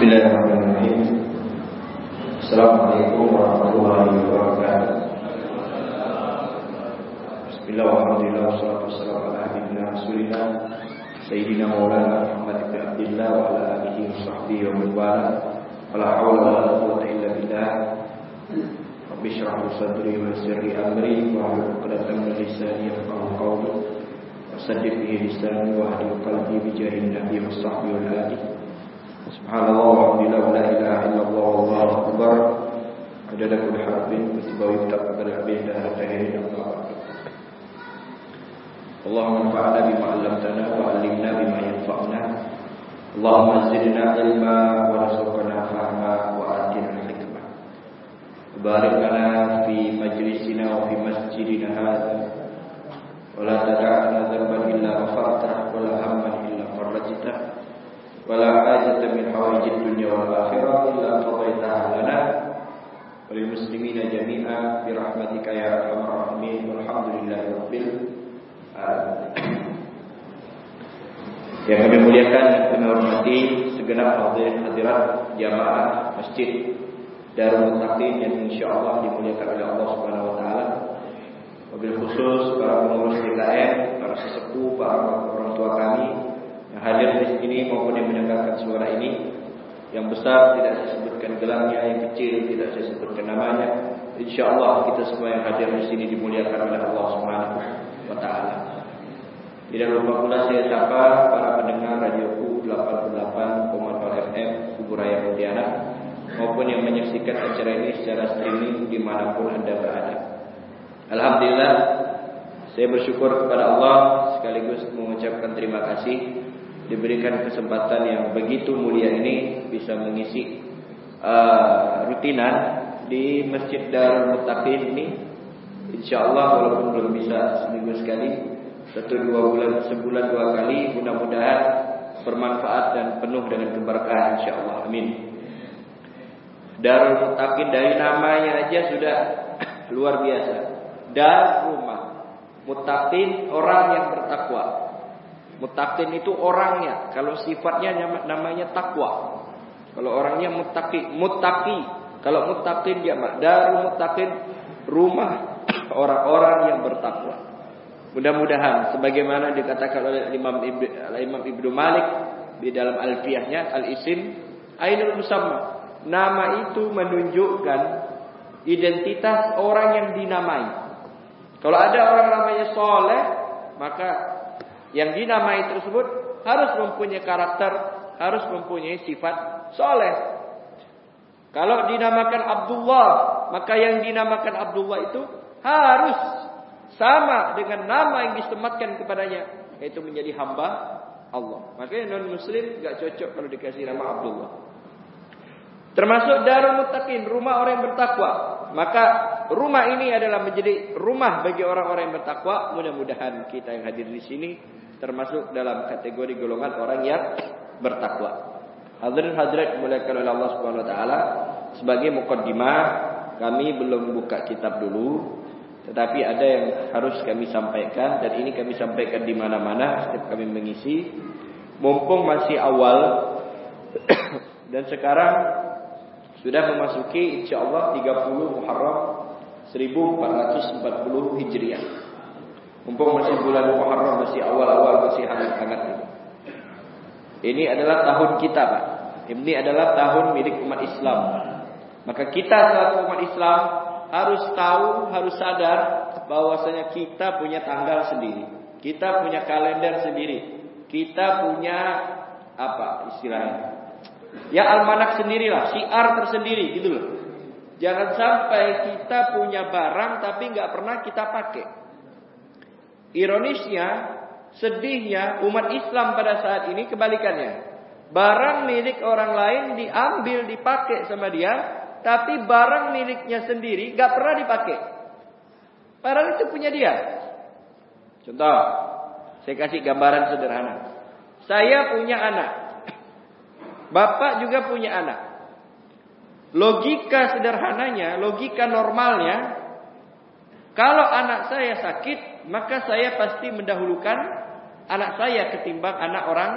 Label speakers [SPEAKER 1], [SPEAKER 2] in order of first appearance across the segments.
[SPEAKER 1] Bismillahirrahmanirrahim. Assalamualaikum warahmatullahi wabarakatuh. Bismillah walhamdulillah wassalatu Sayyidina maulana Muhammad Abdillah wa ala alihi wa sahbihi wa man wala Wala hawla wa la quwwata illa billah Rabbi shrah sadri wa yassir amri wa hlul 'uqdatam min lisani bihi lisani wa qalbi nabi wa sahbihi wa alihi Subhanallah walhamdulillah wa la ilaha illallah wallahu akbar Adada kulli harfin Kutibawi taqabbal abid dan hadirin Allah اللهم انفعنا بما علمتنا وعلمنا بما ينفعنا اللهم زدنا علما وارزقنا فهما وآتنا الحكمة وبارك لنا في مجلسنا وفي مسجدنا هذا ولا تدع لنا ذنبا إلا غفرته ولا هما إلا فرجته ولا حاجة من حوائج الدنيا والآخرة إلا قضيتها لنا وللمسلمين جميعا برحمتك يا أرحم الراحمين والحمد لله رب العالمين yang kami muliakan dan kami hormati segenap hadirin hadirat jamaah masjid Darul Muttaqin yang insyaallah dimuliakan oleh Allah Subhanahu wa taala. Wabil khusus para pengurus DKM, para sesepuh, para orang tua kami yang hadir di sini maupun yang mendengarkan suara ini. Yang besar tidak saya sebutkan gelangnya, yang kecil tidak saya sebutkan namanya. Insyaallah kita semua yang hadir di sini dimuliakan oleh Allah Subhanahu wa taala. Tidak lupa pula saya sapa para pendengar radioku 88,0 FM Kuburaya Pontianak maupun yang menyaksikan acara ini secara streaming di mana pun anda berada. Alhamdulillah, saya bersyukur kepada Allah sekaligus mengucapkan terima kasih diberikan kesempatan yang begitu mulia ini bisa mengisi uh, rutinan di Masjid Darul Muttaqin ini. Insya Allah walaupun belum bisa seminggu sekali, satu dua bulan sebulan dua kali, mudah-mudahan bermanfaat dan penuh dengan keberkahan insya Allah. Amin. Darul Mutakin dari namanya aja sudah luar biasa. Dar rumah. Mutakin orang yang bertakwa. Mutakin itu orangnya. Kalau sifatnya namanya takwa. Kalau orangnya mutaki, mutaki. Kalau mutakin jamak. Darul Mutakin rumah orang-orang yang bertakwa. Mudah-mudahan sebagaimana dikatakan oleh Imam Ibnu, Imam Ibnu Malik di dalam Alfiyahnya Al-Isim Ainul Musamma Nama itu menunjukkan identitas orang yang dinamai. Kalau ada orang namanya soleh, maka yang dinamai tersebut harus mempunyai karakter, harus mempunyai sifat soleh. Kalau dinamakan Abdullah, maka yang dinamakan Abdullah itu harus sama dengan nama yang disematkan kepadanya, yaitu menjadi hamba Allah. Makanya non Muslim gak cocok kalau dikasih nama Abdullah. Termasuk darul muttaqin, rumah orang yang bertakwa. Maka rumah ini adalah menjadi rumah bagi orang-orang yang bertakwa. Mudah-mudahan kita yang hadir di sini termasuk dalam kategori golongan orang yang bertakwa. Hadirin hadirat dimuliakan oleh Allah Subhanahu wa taala, sebagai mukaddimah kami belum buka kitab dulu, tetapi ada yang harus kami sampaikan dan ini kami sampaikan di mana-mana setiap kami mengisi. Mumpung masih awal dan sekarang sudah memasuki insya Allah 30 Muharram 1440 Hijriah. Mumpung masih bulan Muharram masih awal-awal masih hangat-hangat ini. Ini adalah tahun kita, Pak. Ini adalah tahun milik umat Islam. Maka kita selaku umat Islam harus tahu, harus sadar bahwasanya kita punya tanggal sendiri. Kita punya kalender sendiri. Kita punya apa istilahnya? Ya almanak sendirilah, siar tersendiri gitu loh. Jangan sampai kita punya barang tapi nggak pernah kita pakai. Ironisnya, sedihnya umat Islam pada saat ini kebalikannya. Barang milik orang lain diambil, dipakai sama dia, tapi barang miliknya sendiri nggak pernah dipakai. Padahal itu punya dia. Contoh, saya kasih gambaran sederhana. Saya punya anak. Bapak juga punya anak. Logika sederhananya, logika normalnya, kalau anak saya sakit, maka saya pasti mendahulukan anak saya ketimbang anak orang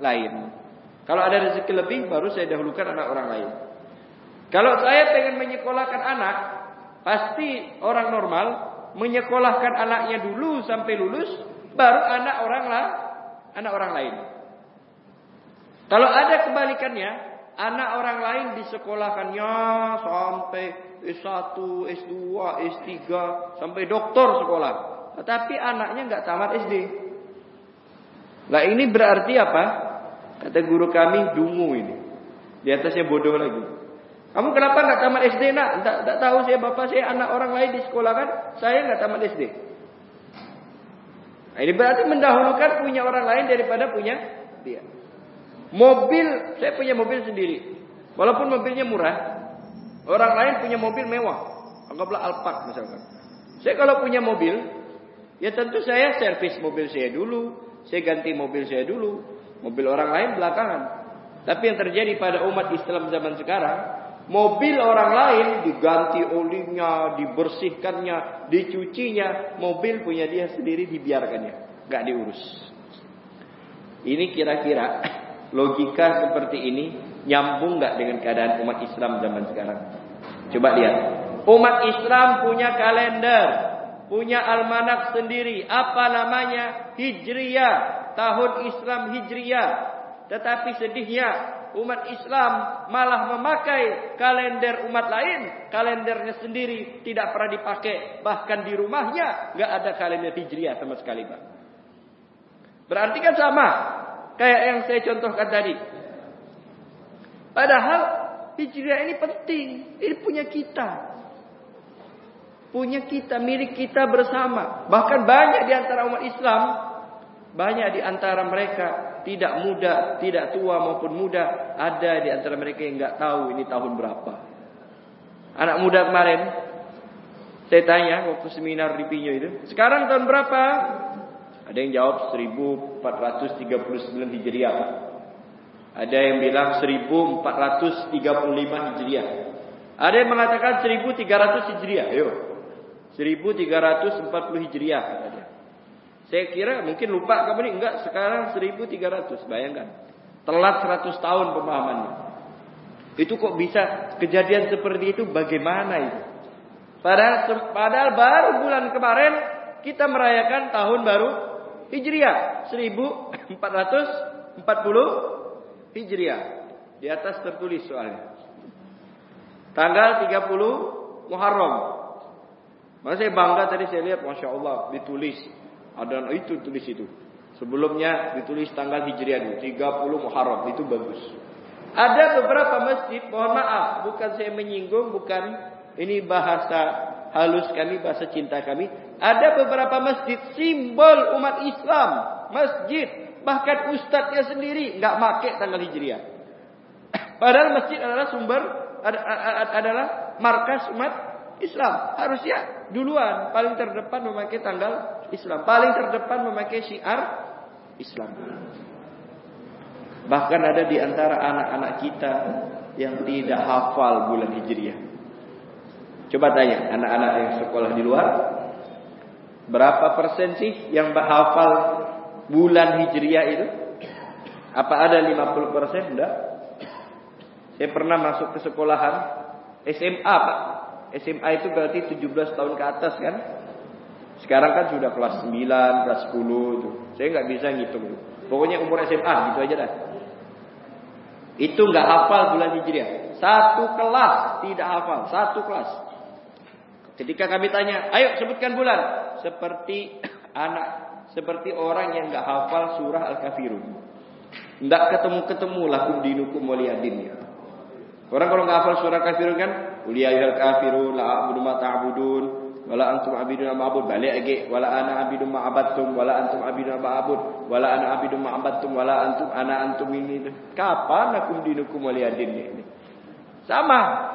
[SPEAKER 1] lain. Kalau ada rezeki lebih baru saya dahulukan anak orang lain. Kalau saya pengen menyekolahkan anak, pasti orang normal menyekolahkan anaknya dulu sampai lulus, baru anak orang lah, anak orang lain. Kalau ada kebalikannya, anak orang lain disekolahkannya sampai S1, S2, S3, sampai doktor sekolah. Tetapi anaknya nggak tamat SD. Nah ini berarti apa? Kata guru kami dungu ini. Di atasnya bodoh lagi. Kamu kenapa nggak tamat SD nak? Tak, tahu saya bapak saya anak orang lain di sekolah kan? Saya nggak tamat SD. Nah, ini berarti mendahulukan punya orang lain daripada punya dia. Mobil, saya punya mobil sendiri. Walaupun mobilnya murah, orang lain punya mobil mewah. Anggaplah Alphard misalkan. Saya kalau punya mobil, ya tentu saya servis mobil saya dulu, saya ganti mobil saya dulu, mobil orang lain belakangan. Tapi yang terjadi pada umat Islam zaman sekarang, mobil orang lain diganti olinya, dibersihkannya, dicucinya, mobil punya dia sendiri dibiarkannya, nggak diurus. Ini kira-kira logika seperti ini nyambung nggak dengan keadaan umat Islam zaman sekarang? Coba lihat. Umat Islam punya kalender, punya almanak sendiri. Apa namanya? Hijriyah, tahun Islam Hijriyah. Tetapi sedihnya umat Islam malah memakai kalender umat lain, kalendernya sendiri tidak pernah dipakai, bahkan di rumahnya nggak ada kalender Hijriyah sama sekali, Pak. Berarti kan sama, Kayak yang saya contohkan tadi. Padahal hijriah ini penting. Ini punya kita. Punya kita, milik kita bersama. Bahkan banyak di antara umat Islam. Banyak di antara mereka tidak muda, tidak tua maupun muda. Ada di antara mereka yang nggak tahu ini tahun berapa. Anak muda kemarin, saya tanya waktu seminar di Pinyo itu. Sekarang tahun berapa? Ada yang jawab 1439 Hijriah. Ada yang bilang 1435 Hijriah. Ada yang mengatakan 1300 Hijriah. Ayo. 1340 Hijriah kata dia. Saya kira mungkin lupa kamu ini enggak sekarang 1300 bayangkan. Telat 100 tahun pemahamannya. Itu kok bisa kejadian seperti itu bagaimana itu? Padahal padahal baru bulan kemarin kita merayakan tahun baru Hijriah 1440 Hijriah. Di atas tertulis soalnya. Tanggal 30 Muharram. Maka saya bangga tadi saya lihat Masya Allah ditulis. Ada itu tulis itu. Sebelumnya ditulis tanggal Hijriah dulu. 30 Muharram. Itu bagus. Ada beberapa masjid, mohon maaf, bukan saya menyinggung, bukan ini bahasa halus kami, bahasa cinta kami. Ada beberapa masjid simbol umat Islam, masjid bahkan ustadznya sendiri nggak pakai tanggal hijriah. Padahal masjid adalah sumber adalah markas umat Islam. Harusnya duluan paling terdepan memakai tanggal Islam, paling terdepan memakai syiar Islam. Bahkan ada di antara anak-anak kita yang tidak hafal bulan hijriah. Coba tanya anak-anak yang sekolah di luar, berapa persen sih yang hafal bulan hijriah itu? Apa ada 50 persen? Enggak. Saya pernah masuk ke sekolahan SMA Pak. SMA itu berarti 17 tahun ke atas kan? Sekarang kan sudah kelas 9, kelas 10 itu. Saya nggak bisa ngitung. Pokoknya umur SMA gitu aja dah. Itu nggak hafal bulan hijriah. Satu kelas tidak hafal, satu kelas. Ketika kami tanya, ayo sebutkan bulan. Seperti anak, seperti orang yang nggak hafal surah Al-Kafirun. Nggak ketemu-ketemu lakum dinukum waliyadin ya. Orang kalau nggak hafal surah Al-Kafirun kan, uliyahil kafirun, la a'budu ma ta'budun, wala antum abidun ma abud. Balik lagi wala ana abidun ma abattum wala antum abidun ma abud wala ana abidun ma abattum wala antum ana antum ini. Kapan lakum dinukum waliyadin ini? Sama.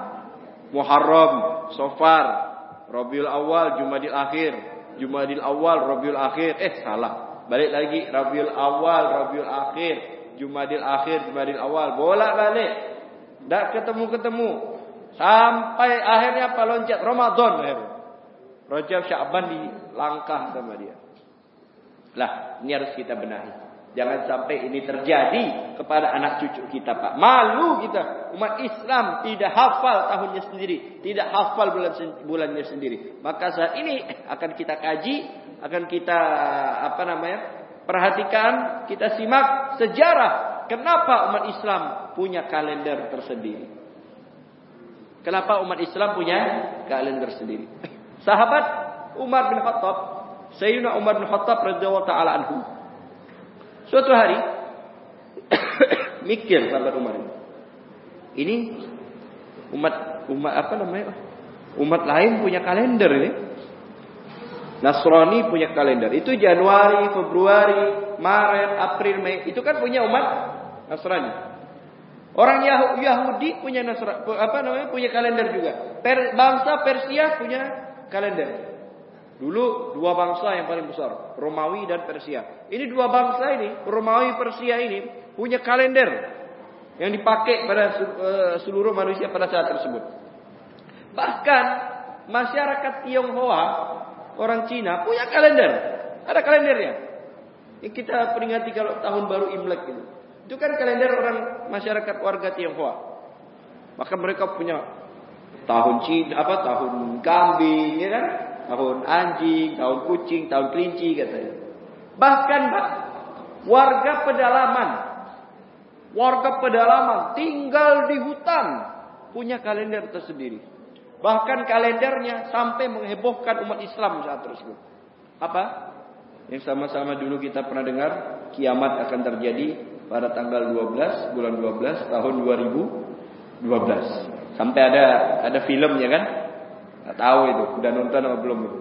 [SPEAKER 1] Muharram Sofar Rabiul Awal, Jumadil Akhir, Jumadil Awal, Rabiul Akhir. Eh salah. Balik lagi Rabiul Awal, Rabiul Akhir, Jumadil Akhir, Jumadil Awal. Bolak balik. Tak ketemu-ketemu. Sampai akhirnya apa loncat Ramadan akhirnya. Rajab Sya'ban di langkah sama dia. Lah, ini harus kita benahi. Jangan sampai ini terjadi kepada anak cucu kita, Pak. Malu kita. Umat Islam tidak hafal tahunnya sendiri, tidak hafal bulan bulannya sendiri. Maka saat ini akan kita kaji, akan kita apa namanya? perhatikan, kita simak sejarah kenapa umat Islam punya kalender tersendiri. Kenapa umat Islam punya kalender sendiri? Sahabat Umar bin Khattab, Sayyidina Umar bin Khattab radhiyallahu taala anhu Suatu hari mikir sahabat Umar ini. Ini umat umat apa namanya? Umat lain punya kalender ini. Nasrani punya kalender. Itu Januari, Februari, Maret, April, Mei. Itu kan punya umat Nasrani. Orang Yahudi punya Nasrani, apa namanya? punya kalender juga. Per, bangsa Persia punya kalender. Dulu dua bangsa yang paling besar, Romawi dan Persia. Ini dua bangsa ini, Romawi Persia ini punya kalender yang dipakai pada eh, seluruh manusia pada saat tersebut. Bahkan masyarakat Tionghoa, orang Cina punya kalender. Ada kalendernya. Yang kita peringati kalau tahun baru Imlek itu. Itu kan kalender orang masyarakat warga Tionghoa. Maka mereka punya tahun Cina, apa tahun kambing, ya kan? Tahun anjing, tahun kucing, tahun kelinci katanya. Bahkan Pak, warga pedalaman, warga pedalaman tinggal di hutan punya kalender tersendiri. Bahkan kalendernya sampai menghebohkan umat Islam saat tersebut. Apa? Yang sama-sama dulu kita pernah dengar kiamat akan terjadi pada tanggal 12 bulan 12 tahun 2012. Sampai ada ada filmnya kan? Gak tahu itu, udah nonton atau belum itu.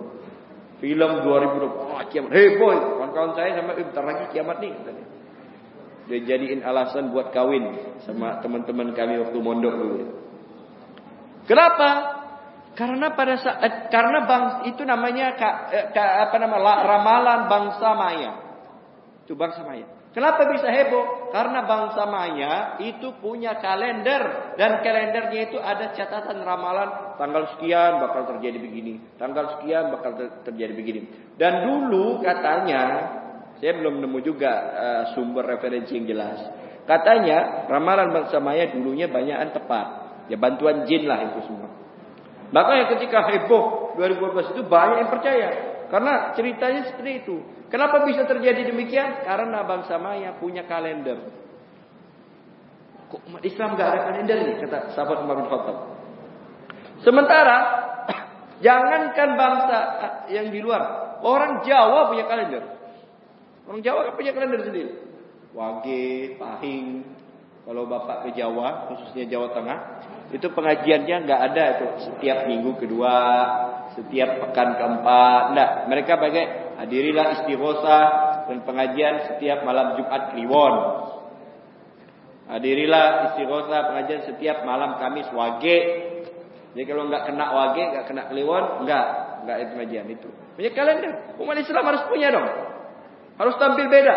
[SPEAKER 1] Film 2020, oh, kiamat. Hei boy, kawan-kawan saya sama eh, bentar lagi kiamat nih. Katanya. Dia jadiin alasan buat kawin sama teman-teman kami waktu mondok dulu. Kenapa? Karena pada saat karena bang itu namanya ka, eh, ka, apa nama ramalan bangsa Maya. Itu bangsa Maya. Kenapa bisa heboh? Karena bangsa Maya itu punya kalender dan kalendernya itu ada catatan ramalan tanggal sekian bakal terjadi begini, tanggal sekian bakal ter terjadi begini. Dan dulu katanya, saya belum nemu juga uh, sumber referensi yang jelas. Katanya ramalan bangsa Maya dulunya banyakan tepat. Ya bantuan jin lah itu semua. Makanya ketika heboh 2012 itu banyak yang percaya karena ceritanya seperti itu. Kenapa bisa terjadi demikian? Karena bangsa Maya punya kalender. Kok umat Islam gak ada kalender nih? Kata sahabat Umar bin Khattab. Sementara, jangankan bangsa yang di luar. Orang Jawa punya kalender. Orang Jawa kan punya kalender sendiri. Wage, Pahing. Kalau bapak ke Jawa, khususnya Jawa Tengah, itu pengajiannya nggak ada itu setiap minggu kedua, setiap pekan keempat. Enggak, mereka pakai Hadirilah istighosah dan pengajian setiap malam Jumat Kliwon. Hadirilah istighosah pengajian setiap malam Kamis Wage. Jadi kalau nggak kena Wage, nggak kena Kliwon, nggak nggak itu pengajian itu. Punya kalender. Umat Islam harus punya dong. Harus tampil beda.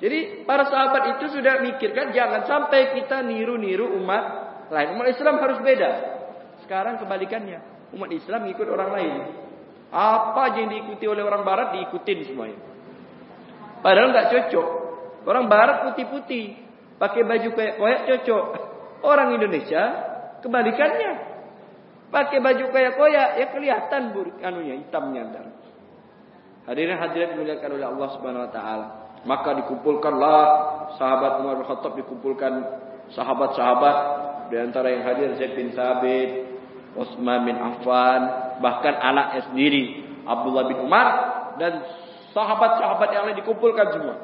[SPEAKER 1] Jadi para sahabat itu sudah mikirkan jangan sampai kita niru-niru umat lain. Umat Islam harus beda. Sekarang kebalikannya. Umat Islam ikut orang lain. Apa yang diikuti oleh orang barat diikutin semuanya. Padahal nggak cocok. Orang barat putih-putih, pakai baju kayak koyak cocok. Orang Indonesia kebalikannya. Pakai baju kayak koyak ya kelihatan buruk anunya hitamnya ntar. Hadirin hadirat dimuliakan oleh Allah Subhanahu wa taala. Maka dikumpulkanlah sahabat Umar bin Khattab dikumpulkan sahabat-sahabat di antara yang hadir Zaid bin Thabit, Utsman bin Affan, bahkan anaknya sendiri Abdullah bin Umar dan sahabat-sahabat yang lain dikumpulkan semua.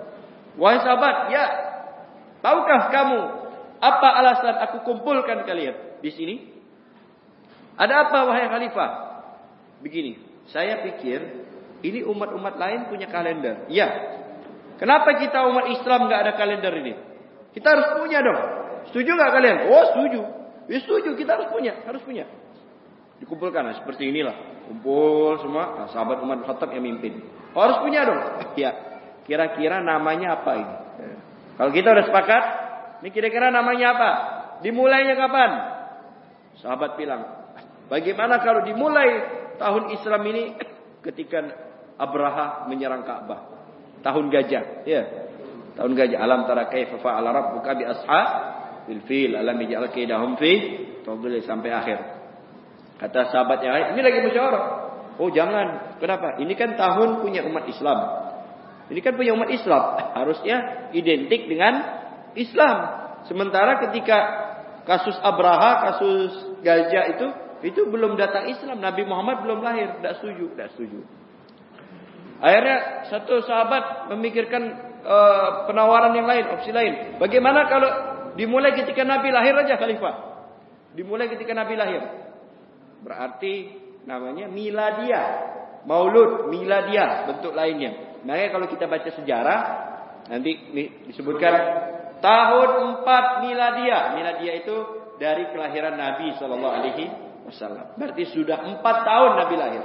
[SPEAKER 1] Wahai sahabat, ya, tahukah kamu apa alasan aku kumpulkan kalian di sini? Ada apa wahai khalifah? Begini, saya pikir ini umat-umat lain punya kalender. Ya. Kenapa kita umat Islam nggak ada kalender ini? Kita harus punya dong. Setuju nggak kalian? Oh setuju. Ya setuju, kita harus punya, harus punya. Dikumpulkan nah, seperti inilah. Kumpul semua nah, sahabat bin Khattab yang mimpin. Oh, harus punya dong. Ya. Kira-kira namanya apa ini? Kalau kita udah sepakat, ini kira-kira namanya apa? Dimulainya kapan? Sahabat bilang, bagaimana kalau dimulai tahun Islam ini ketika Abraha menyerang Ka'bah? Tahun gajah, ya. Tahun gajah alam tara kaifa fa'ala rabbuka bi ashabil fil alam yaj'al kaidahum fi sampai akhir. Kata sahabat yang lain, ini lagi musyawarah. Oh jangan, kenapa? Ini kan tahun punya umat Islam. Ini kan punya umat Islam, harusnya identik dengan Islam. Sementara ketika kasus Abraha, kasus gajah itu, itu belum datang Islam. Nabi Muhammad belum lahir, tidak setuju, tidak setuju. Akhirnya satu sahabat memikirkan uh, penawaran yang lain, opsi lain. Bagaimana kalau dimulai ketika Nabi lahir aja khalifah? Dimulai ketika Nabi lahir. Berarti namanya miladia. Maulud, miladia bentuk lainnya. Makanya kalau kita baca sejarah nanti disebutkan tahun 4 miladia. Miladia itu dari kelahiran Nabi Shallallahu alaihi wasallam. Berarti sudah 4 tahun Nabi lahir.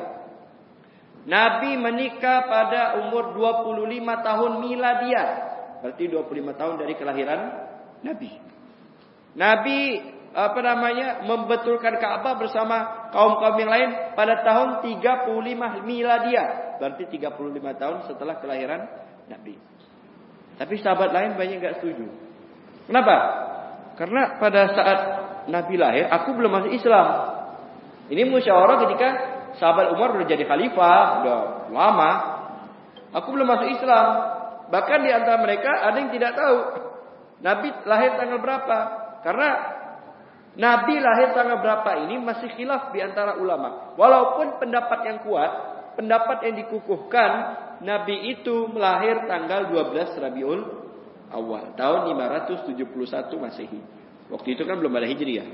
[SPEAKER 1] Nabi menikah pada umur 25 tahun miladia. Berarti 25 tahun dari kelahiran Nabi. Nabi apa namanya membetulkan Ka'bah bersama kaum-kaum yang lain pada tahun 35 miladia. Berarti 35 tahun setelah kelahiran Nabi. Tapi sahabat lain banyak nggak setuju. Kenapa? Karena pada saat Nabi lahir, aku belum masuk Islam. Ini musyawarah ketika sahabat Umar sudah jadi khalifah, sudah lama. Aku belum masuk Islam. Bahkan di antara mereka ada yang tidak tahu Nabi lahir tanggal berapa. Karena Nabi lahir tanggal berapa ini masih khilaf di antara ulama. Walaupun pendapat yang kuat, pendapat yang dikukuhkan, Nabi itu melahir tanggal 12 Rabiul Awal, tahun 571 Masehi. Waktu itu kan belum ada Hijriah.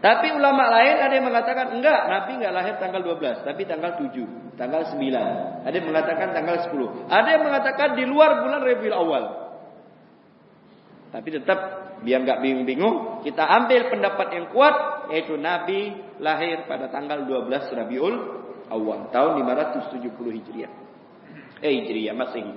[SPEAKER 1] Tapi ulama lain ada yang mengatakan enggak, Nabi enggak lahir tanggal 12, tapi tanggal 7, tanggal 9. Ada yang mengatakan tanggal 10. Ada yang mengatakan di luar bulan Rabiul Awal. Tapi tetap biar enggak bingung-bingung, kita ambil pendapat yang kuat yaitu Nabi lahir pada tanggal 12 Rabiul Awal, tahun 570 Hijriah. Eh Hijriah Masehi.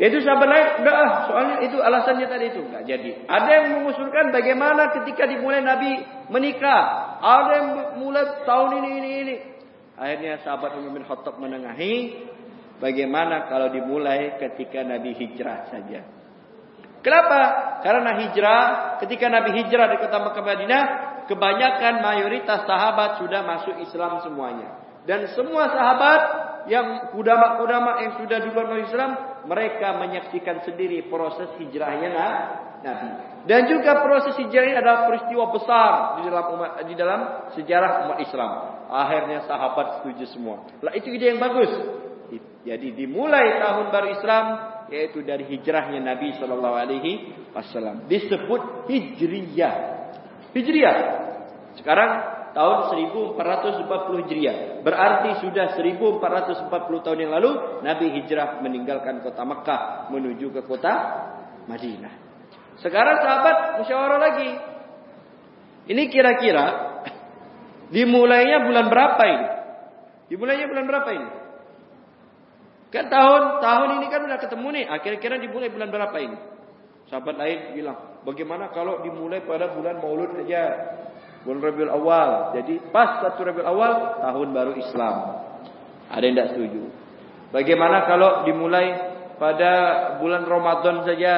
[SPEAKER 1] Itu sahabat lain, enggak ah, soalnya itu alasannya tadi itu enggak jadi. Ada yang mengusulkan bagaimana ketika dimulai Nabi menikah. Ada yang mulai tahun ini ini ini. Akhirnya sahabat Umar bin Khattab menengahi bagaimana kalau dimulai ketika Nabi hijrah saja. Kenapa? Karena hijrah, ketika Nabi hijrah dari kota Mekah Madinah, kebanyakan mayoritas sahabat sudah masuk Islam semuanya. Dan semua sahabat yang kudama-kudama yang sudah duluan masuk Islam mereka menyaksikan sendiri proses hijrahnya Nabi. Dan juga proses hijrah ini adalah peristiwa besar di dalam umat di dalam sejarah umat Islam. Akhirnya sahabat setuju semua. Lah itu ide yang bagus. Jadi dimulai tahun baru Islam yaitu dari hijrahnya Nabi Shallallahu Alaihi Wasallam disebut hijriyah. Hijriyah. Sekarang tahun 1440 Hijriah. Berarti sudah 1440 tahun yang lalu Nabi hijrah meninggalkan kota Mekah menuju ke kota Madinah. Sekarang sahabat musyawarah lagi. Ini kira-kira dimulainya bulan berapa ini? Dimulainya bulan berapa ini? Kan tahun tahun ini kan udah ketemu nih. Akhir-akhirnya ah, dimulai bulan berapa ini? Sahabat lain bilang, bagaimana kalau dimulai pada bulan Maulud saja? bulan Rabiul Awal. Jadi pas satu Rabiul Awal tahun baru Islam. Ada yang tidak setuju. Bagaimana kalau dimulai pada bulan Ramadan saja?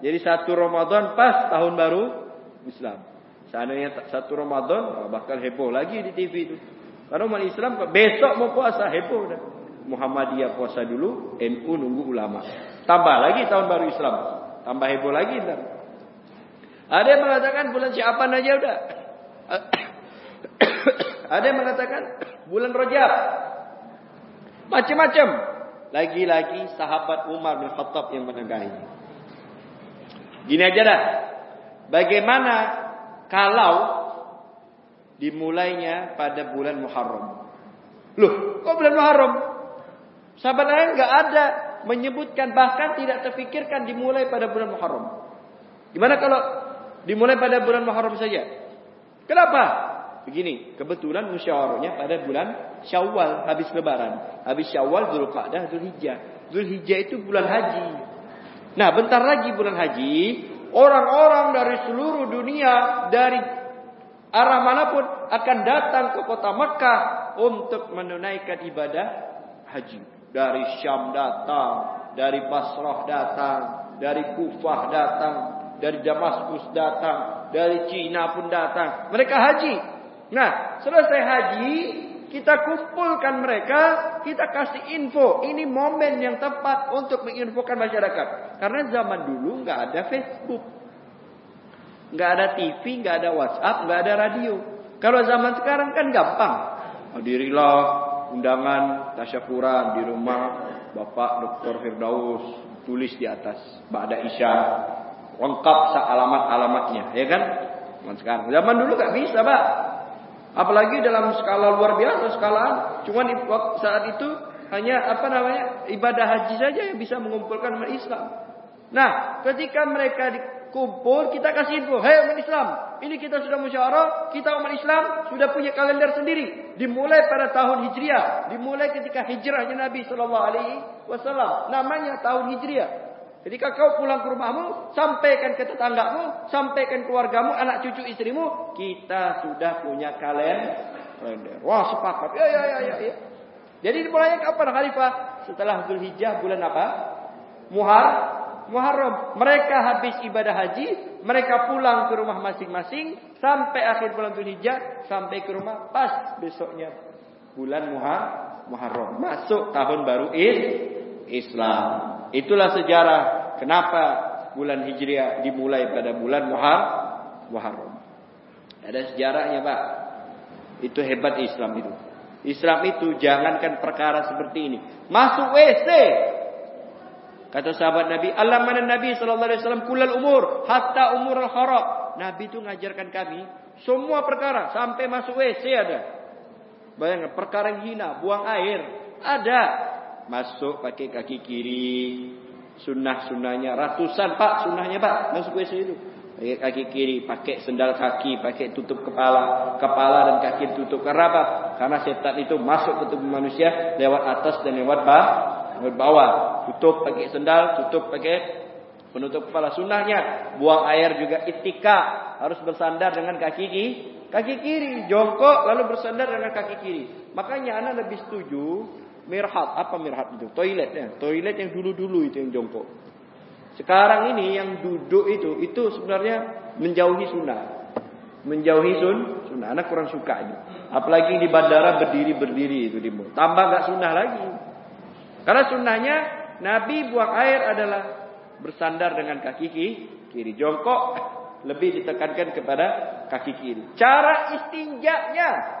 [SPEAKER 1] Jadi satu Ramadan pas tahun baru Islam. Seandainya satu Ramadan bakal heboh lagi di TV itu. Karena umat Islam besok mau puasa heboh dah. Muhammadiyah puasa dulu, NU nunggu ulama. Tambah lagi tahun baru Islam. Tambah heboh lagi ntar. Ada yang mengatakan bulan Syaban aja udah. Ada yang mengatakan bulan Rajab. Macam-macam. Lagi-lagi sahabat Umar bin Khattab yang menegahi. Gini aja dah. Bagaimana kalau dimulainya pada bulan Muharram? Loh, kok bulan Muharram? Sahabat lain nggak ada menyebutkan bahkan tidak terfikirkan dimulai pada bulan Muharram. Gimana kalau dimulai pada bulan Muharram saja? Kenapa? Begini, kebetulan musyawarahnya pada bulan Syawal habis lebaran. Habis Syawal Zulqa'dah Zulhijjah. Zulhijjah itu bulan haji. Nah, bentar lagi bulan haji, orang-orang dari seluruh dunia dari arah mana pun akan datang ke kota Mekah untuk menunaikan ibadah haji. Dari Syam datang, dari Basrah datang, dari Kufah datang, dari Damaskus datang, dari Cina pun datang. Mereka haji. Nah, selesai haji, kita kumpulkan mereka, kita kasih info. Ini momen yang tepat untuk menginfokan masyarakat. Karena zaman dulu nggak ada Facebook. nggak ada TV, nggak ada WhatsApp, nggak ada radio. Kalau zaman sekarang kan gampang. Hadirilah undangan tasyakuran di rumah Bapak Dr. Firdaus tulis di atas Ba'da Isya lengkap alamat-alamatnya ya kan? Zaman sekarang. Zaman dulu nggak bisa Pak. Apalagi dalam skala luar biasa skala. Cuman saat itu hanya apa namanya ibadah haji saja yang bisa mengumpulkan umat Islam. Nah ketika mereka kumpul, kita kasih info, hei umat Islam, ini kita sudah musyawarah, kita umat Islam sudah punya kalender sendiri. Dimulai pada tahun Hijriah, dimulai ketika hijrahnya Nabi Shallallahu Alaihi Wasallam, namanya tahun Hijriah. Ketika kau pulang ke rumahmu, sampaikan ke tetanggamu, sampaikan keluargamu, anak cucu istrimu, kita sudah punya kalender. Wah sepakat, ya ya ya ya. ya. Jadi dimulai kapan Khalifah? Setelah Zulhijjah bulan apa? Muhar Muharram. Mereka habis ibadah haji, mereka pulang ke rumah masing-masing sampai akhir bulan Dzulhijjah sampai ke rumah pas besoknya bulan Muhar Muharram. Masuk tahun baru is Islam. Itulah sejarah kenapa bulan Hijriah dimulai pada bulan Muhar Muharram. Ada sejarahnya, Pak. Itu hebat Islam itu. Islam itu jangankan perkara seperti ini. Masuk WC Kata sahabat Nabi, Allah mana Nabi sallallahu alaihi wasallam kulal umur hatta umur al kharab. Nabi itu ngajarkan kami semua perkara sampai masuk WC ada. Bayangkan perkara yang hina, buang air ada. Masuk pakai kaki kiri. Sunnah-sunnahnya ratusan Pak, sunnahnya Pak, masuk WC itu. Pakai kaki kiri, pakai sendal kaki, pakai tutup kepala, kepala dan kaki tutup. Apa? Karena setan itu masuk ke tubuh manusia lewat atas dan lewat bawah bawah, tutup pakai sendal, tutup pakai penutup kepala. Sunnahnya buang air juga itika harus bersandar dengan kaki kiri, kaki kiri, jongkok lalu bersandar dengan kaki kiri. Makanya anak lebih setuju mirhat. Apa mirhat itu? Toilet ya. Toilet yang dulu-dulu itu yang jongkok. Sekarang ini yang duduk itu itu sebenarnya menjauhi sunnah. Menjauhi sun, sunnah. Anak kurang suka ini. Apalagi di bandara berdiri-berdiri itu di Tambah gak sunnah lagi. Karena sunnahnya Nabi buang air adalah bersandar dengan kaki kiri. Jongkok lebih ditekankan kepada kaki kiri. Cara istinjaknya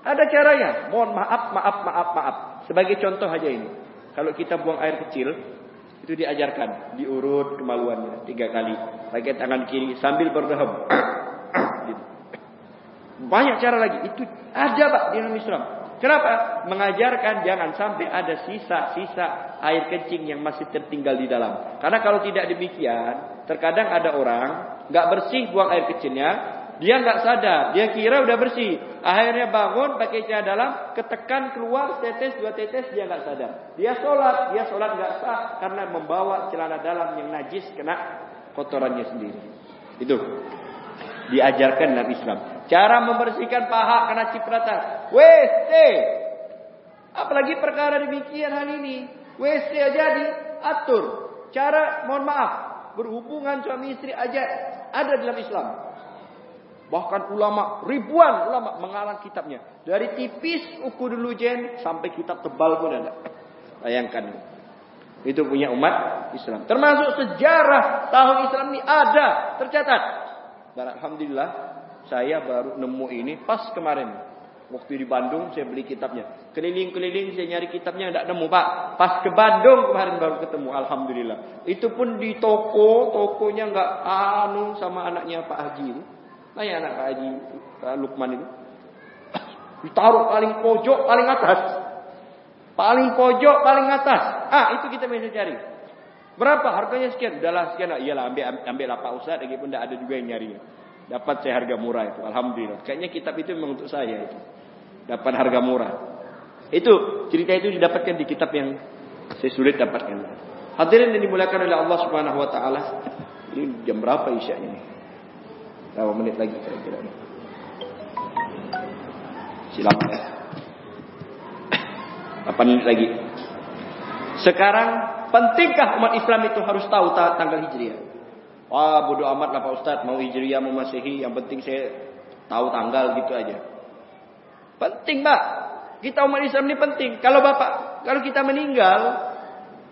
[SPEAKER 1] ada caranya. Mohon maaf, maaf, maaf, maaf. Sebagai contoh aja ini. Kalau kita buang air kecil, itu diajarkan. Diurut kemaluannya tiga kali. Pakai tangan kiri sambil berdeham. Gitu. Banyak cara lagi. Itu ada pak di dalam Islam. Kenapa? Mengajarkan jangan sampai ada sisa-sisa air kencing yang masih tertinggal di dalam. Karena kalau tidak demikian, terkadang ada orang nggak bersih buang air kecilnya, dia nggak sadar, dia kira udah bersih. Akhirnya bangun pakai celana dalam, ketekan keluar tetes dua tetes dia nggak sadar. Dia sholat, dia sholat nggak sah karena membawa celana dalam yang najis kena kotorannya sendiri. Itu diajarkan dalam Islam. Cara membersihkan paha karena cipratan. WC. Apalagi perkara demikian hal ini. WC aja diatur. Cara mohon maaf. Berhubungan suami istri aja ada dalam Islam. Bahkan ulama, ribuan ulama mengarang kitabnya. Dari tipis uku dulu jen sampai kitab tebal pun ada. Bayangkan. Itu punya umat Islam. Termasuk sejarah tahun Islam ini ada tercatat. Dan Alhamdulillah saya baru nemu ini pas kemarin. Waktu di Bandung saya beli kitabnya. Keliling-keliling saya nyari kitabnya tidak nemu pak. Pas ke Bandung kemarin baru ketemu. Alhamdulillah. Itu pun di toko. Tokonya nggak anu sama anaknya Pak Haji itu. Tanya anak Pak Haji Pak Lukman itu. Ditaruh paling pojok paling atas. Paling pojok paling atas. Ah itu kita bisa cari. Berapa harganya sekian? Udahlah sekian. Iyalah ambil ambil lah Pak Ustaz. Lagi pun ada juga yang nyari. Dapat saya harga murah itu. Alhamdulillah. Kayaknya kitab itu memang untuk saya itu. Dapat harga murah. Itu cerita itu didapatkan di kitab yang saya sulit dapatkan. Hadirin yang dimuliakan oleh Allah Subhanahu wa taala. Ini jam berapa isya ini? Berapa menit lagi kira-kira ini? Silakan ya. 8 menit lagi. Sekarang
[SPEAKER 2] Pentingkah umat Islam itu harus tahu tanggal Hijriah? Wah, bodoh amat lah Pak Ustadz. Mau Hijriah, mau Masehi. Yang penting saya tahu tanggal gitu aja. Penting, Pak. Kita umat Islam ini penting. Kalau Bapak, kalau kita meninggal,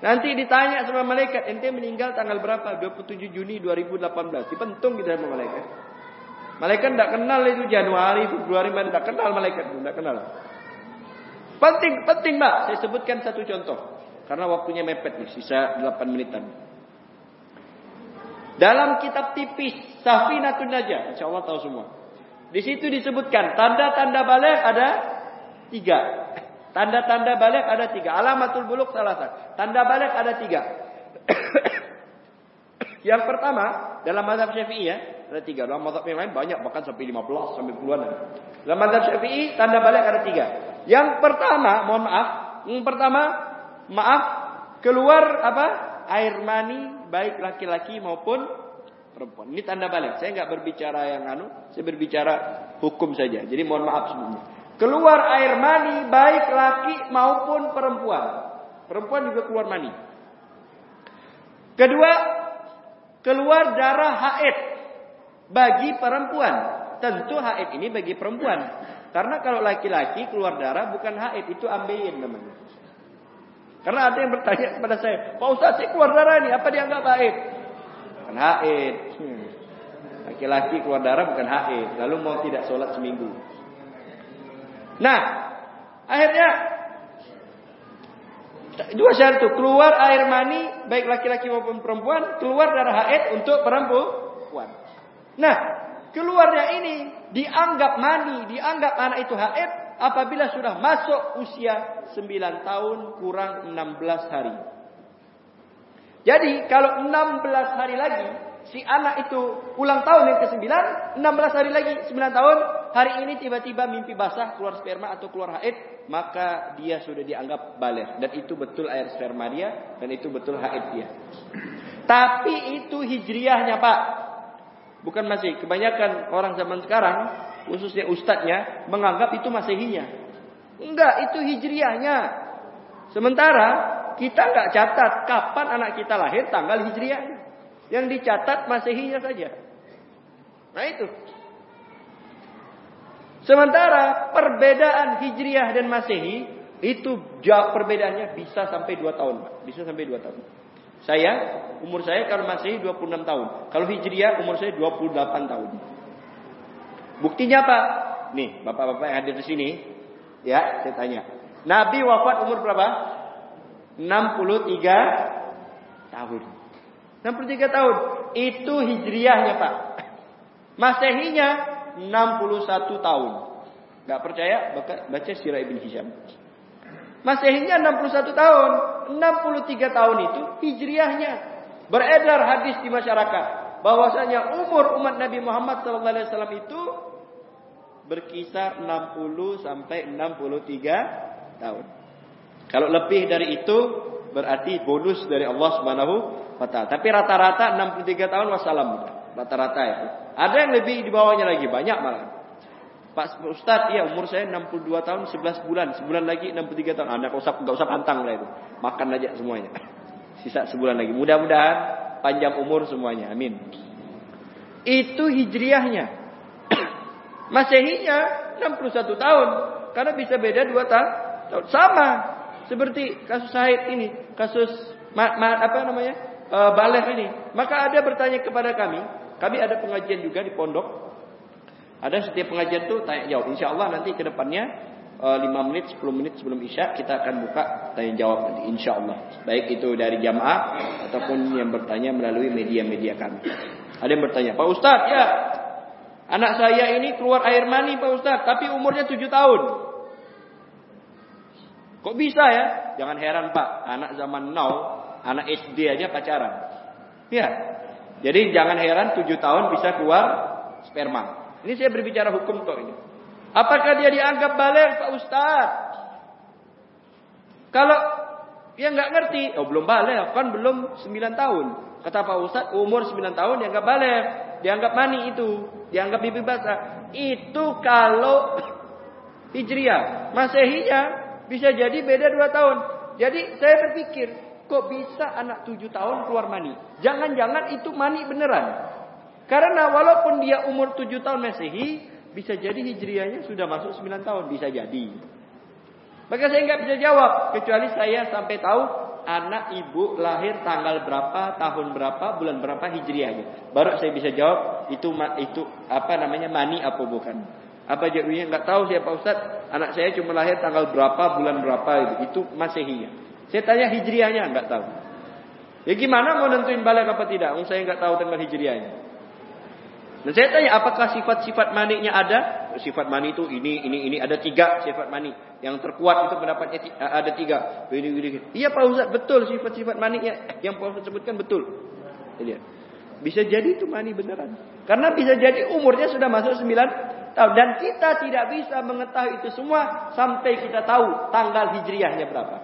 [SPEAKER 2] nanti ditanya sama malaikat, ente meninggal tanggal berapa? 27 Juni 2018. Dipentung kita sama malaikat. Malaikat tidak kenal itu Januari, Februari, tidak kenal malaikat tidak kenal. Penting, penting Mbak. Saya sebutkan satu contoh. Karena waktunya mepet nih, sisa 8 menitan. Dalam kitab tipis Safinatun Najah, insya Allah tahu semua. Di situ disebutkan tanda-tanda balik ada tiga. Tanda-tanda balik ada tiga. Alamatul buluk salah satu. Tanda balik ada tiga. yang pertama dalam mazhab Syafi'i ya ada tiga. Dalam mazhab yang lain banyak bahkan sampai lima belas sampai puluhan. Dalam mazhab Syafi'i tanda balik ada tiga. Yang pertama, mohon maaf, yang pertama maaf keluar apa air mani baik laki-laki maupun perempuan. Ini tanda balik. Saya nggak berbicara yang anu, saya berbicara hukum saja. Jadi mohon maaf sebelumnya. Keluar air mani baik laki maupun perempuan. Perempuan juga keluar mani. Kedua, keluar darah haid bagi perempuan. Tentu haid ini bagi perempuan. Karena kalau laki-laki keluar darah bukan haid, itu ambeien namanya. Karena ada yang bertanya kepada saya, Pak Ustaz saya keluar darah ini, apa dianggap haid? bukan haid. Hmm. Laki-laki keluar darah bukan haid. Lalu mau tidak sholat seminggu. Nah, akhirnya dua syarat itu keluar air mani baik laki-laki maupun perempuan keluar darah haid untuk perempuan. Nah, keluarnya ini dianggap mani, dianggap anak itu haid apabila sudah masuk usia 9 tahun kurang 16 hari. Jadi kalau 16 hari lagi si anak itu ulang tahun yang ke-9, 16 hari lagi 9 tahun, hari ini tiba-tiba mimpi basah keluar sperma atau keluar haid, maka dia sudah dianggap balik dan itu betul air sperma dia dan itu betul haid dia. Tapi itu hijriahnya, Pak. Bukan masih kebanyakan orang zaman sekarang, khususnya ustadznya menganggap itu masehinya. Enggak, itu hijriahnya. Sementara kita nggak catat kapan anak kita lahir tanggal hijriah. Yang dicatat masehinya saja. Nah itu. Sementara perbedaan hijriah dan masehi itu jauh perbedaannya bisa sampai 2 tahun, Bisa sampai 2 tahun. Saya umur saya kalau masehi 26 tahun. Kalau hijriah umur saya 28 tahun. Buktinya apa? Nih, Bapak-bapak yang hadir di sini, ya, saya tanya. Nabi wafat umur berapa? 63 tahun. 63 tahun. Itu hijriahnya Pak. Masehinya 61 tahun. Gak percaya baca sirah Ibn Hisham. Masehinya 61 tahun. 63 tahun itu hijriahnya. Beredar hadis di masyarakat. Bahwasanya umur umat Nabi Muhammad SAW itu berkisar 60 sampai 63 tahun. Kalau lebih dari itu berarti bonus dari Allah Subhanahu wa taala. Tapi rata-rata 63 tahun wassalam. Rata-rata itu. Ada yang lebih di bawahnya lagi, banyak malah. Pak Ustaz, ya umur saya 62 tahun 11 bulan, sebulan lagi 63 tahun. Anda enggak usah enggak usah pantang lah itu. Makan aja semuanya. Sisa sebulan lagi. Mudah-mudahan panjang umur semuanya. Amin. Itu hijriahnya. Masehinya 61 tahun. Karena bisa beda 2 tahun. Sama. Seperti kasus Said ini, kasus ma, ma, apa namanya? E, balik ini. Maka ada bertanya kepada kami, kami ada pengajian juga di pondok. Ada setiap pengajian tuh tanya jawab. Insya Allah nanti ke depannya 5 menit, 10 menit sebelum Isya kita akan buka tanya jawab nanti insya Allah. Baik itu dari jamaah ataupun yang bertanya melalui media-media kami. Ada yang bertanya, Pak Ustadz ya anak saya ini keluar air mani Pak Ustadz, tapi umurnya 7 tahun. Kok bisa ya? Jangan heran Pak, anak zaman now, anak SD aja pacaran. Ya. Jadi jangan heran 7 tahun bisa keluar sperma. Ini saya berbicara hukum kok ini. Apakah dia dianggap balik Pak Ustaz? Kalau dia nggak ngerti, oh belum balik, kan belum 9 tahun. Kata Pak Ustaz, umur 9 tahun dianggap balik, dianggap mani itu, dianggap bibi basah. Itu kalau Hijriah, Masehinya bisa jadi beda dua tahun. Jadi saya berpikir, kok bisa anak tujuh tahun keluar mani? Jangan-jangan itu mani beneran. Karena walaupun dia umur tujuh tahun Masehi, bisa jadi hijriahnya sudah masuk sembilan tahun, bisa jadi. Maka saya nggak bisa jawab, kecuali saya sampai tahu anak ibu lahir tanggal berapa, tahun berapa, bulan berapa hijriahnya. Baru saya bisa jawab itu itu apa namanya mani apa bukan. Apa jadinya nggak tahu siapa Ustaz. Anak saya cuma lahir tanggal berapa, bulan berapa itu. Itu masehinya. Saya tanya hijriahnya nggak tahu. Ya gimana mau nentuin balik apa tidak? Saya nggak tahu tanggal hijriahnya. Dan saya tanya apakah sifat-sifat maniknya ada? Sifat mani itu ini, ini, ini ada tiga sifat mani. Yang terkuat itu pendapatnya ada tiga. Ini, ini, ini. Iya Pak Ustaz betul sifat-sifat maniknya yang Pak Ustaz sebutkan betul. Ini. Bisa jadi itu mani beneran. Karena bisa jadi umurnya sudah masuk sembilan tahun. Dan kita tidak bisa mengetahui itu semua sampai kita tahu tanggal hijriahnya berapa.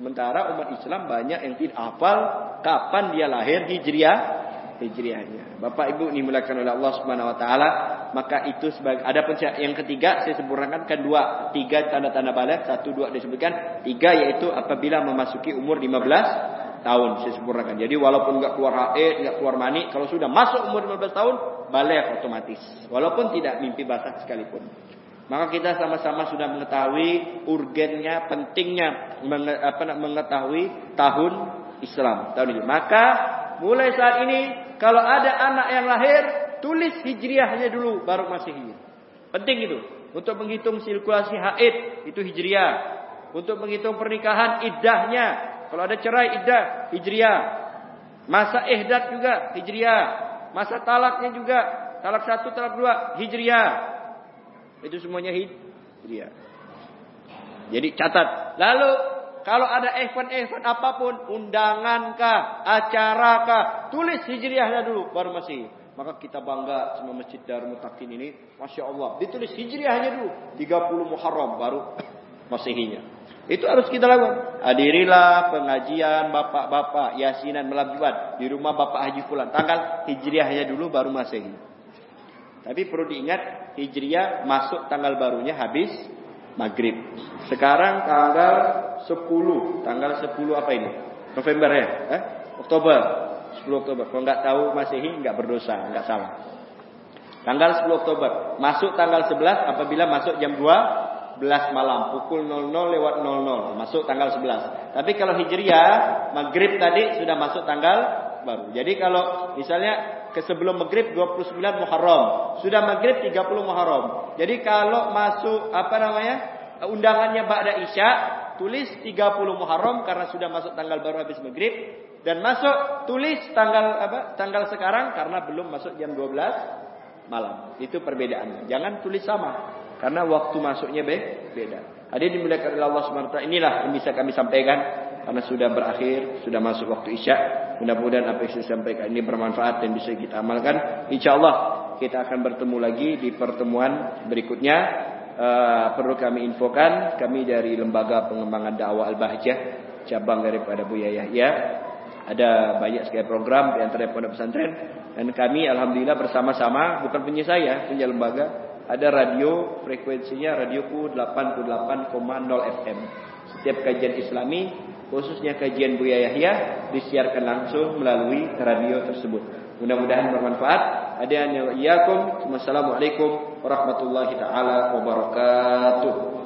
[SPEAKER 2] Sementara umat Islam banyak yang tidak hafal kapan dia lahir hijriah hijriahnya. Bapak Ibu dimulakan oleh Allah Subhanahu wa taala, maka itu sebagai ada yang ketiga saya sempurnakan kan dua, tiga tanda-tanda balik, satu dua disebutkan, tiga yaitu apabila memasuki umur 15 tahun saya sempurnakan. Jadi walaupun enggak keluar haid, enggak keluar mani, kalau sudah masuk umur 15 tahun, balik otomatis. Walaupun tidak mimpi basah sekalipun. Maka kita sama-sama sudah mengetahui urgennya, pentingnya mengetahui tahun Islam tahun ini. Maka mulai saat ini kalau ada anak yang lahir, tulis hijriahnya dulu baru Masehi. Penting itu. Untuk menghitung sirkulasi haid itu hijriah. Untuk menghitung pernikahan iddahnya. Kalau ada cerai iddah hijriah. Masa ihdat juga hijriah. Masa talaknya juga talak satu, talak dua hijriah. Itu semuanya hijriah. Jadi catat. Lalu kalau ada event-event apa pun, undangan kah, acara kah, tulis hijriahnya dulu baru masih. Maka kita bangga sama Masjid Darul Mutakin ini, Masya Allah. Ditulis hijriahnya dulu, 30 Muharram baru masehinya. Itu harus kita lakukan. Hadirilah pengajian bapak-bapak, yasinan malam Jumat di rumah Bapak Haji Fulan. Tanggal hijriahnya dulu baru masehi. Tapi perlu diingat, hijriah masuk tanggal barunya habis maghrib. Sekarang tanggal 10, tanggal 10 apa ini? November ya? Eh? Oktober. 10 Oktober. Kalau nggak tahu Masehi nggak berdosa, nggak salah. Tanggal 10 Oktober. Masuk tanggal 11 apabila masuk jam 2 belas malam pukul 00 lewat 00 masuk tanggal 11. Tapi kalau Hijriah maghrib tadi sudah masuk tanggal baru. Jadi kalau misalnya ke sebelum maghrib 29 Muharram, sudah maghrib 30 Muharram. Jadi kalau masuk apa namanya? undangannya Ba'da Isya, tulis 30 Muharram karena sudah masuk tanggal baru habis maghrib dan masuk tulis tanggal apa? tanggal sekarang karena belum masuk jam 12 malam. Itu perbedaannya. Jangan tulis sama karena waktu masuknya be beda. Ada dimuliakan Allah Subhanahu wa taala. Inilah yang bisa kami sampaikan karena sudah berakhir, sudah masuk waktu Isya. Mudah-mudahan apa yang saya sampaikan ini bermanfaat dan bisa kita amalkan. Insyaallah kita akan bertemu lagi di pertemuan berikutnya. Uh, perlu kami infokan kami dari lembaga pengembangan dakwah Al-Bahjah cabang daripada Buya Yahya. Ada banyak sekali program di antara pondok pesantren. Dan kami alhamdulillah bersama-sama bukan punya saya punya lembaga. Ada radio frekuensinya radioku 88,0 FM setiap kajian islami khususnya kajian Buya Yahya disiarkan langsung melalui radio tersebut mudah-mudahan bermanfaat ada yang Assalamualaikum warahmatullahi taala wabarakatuh.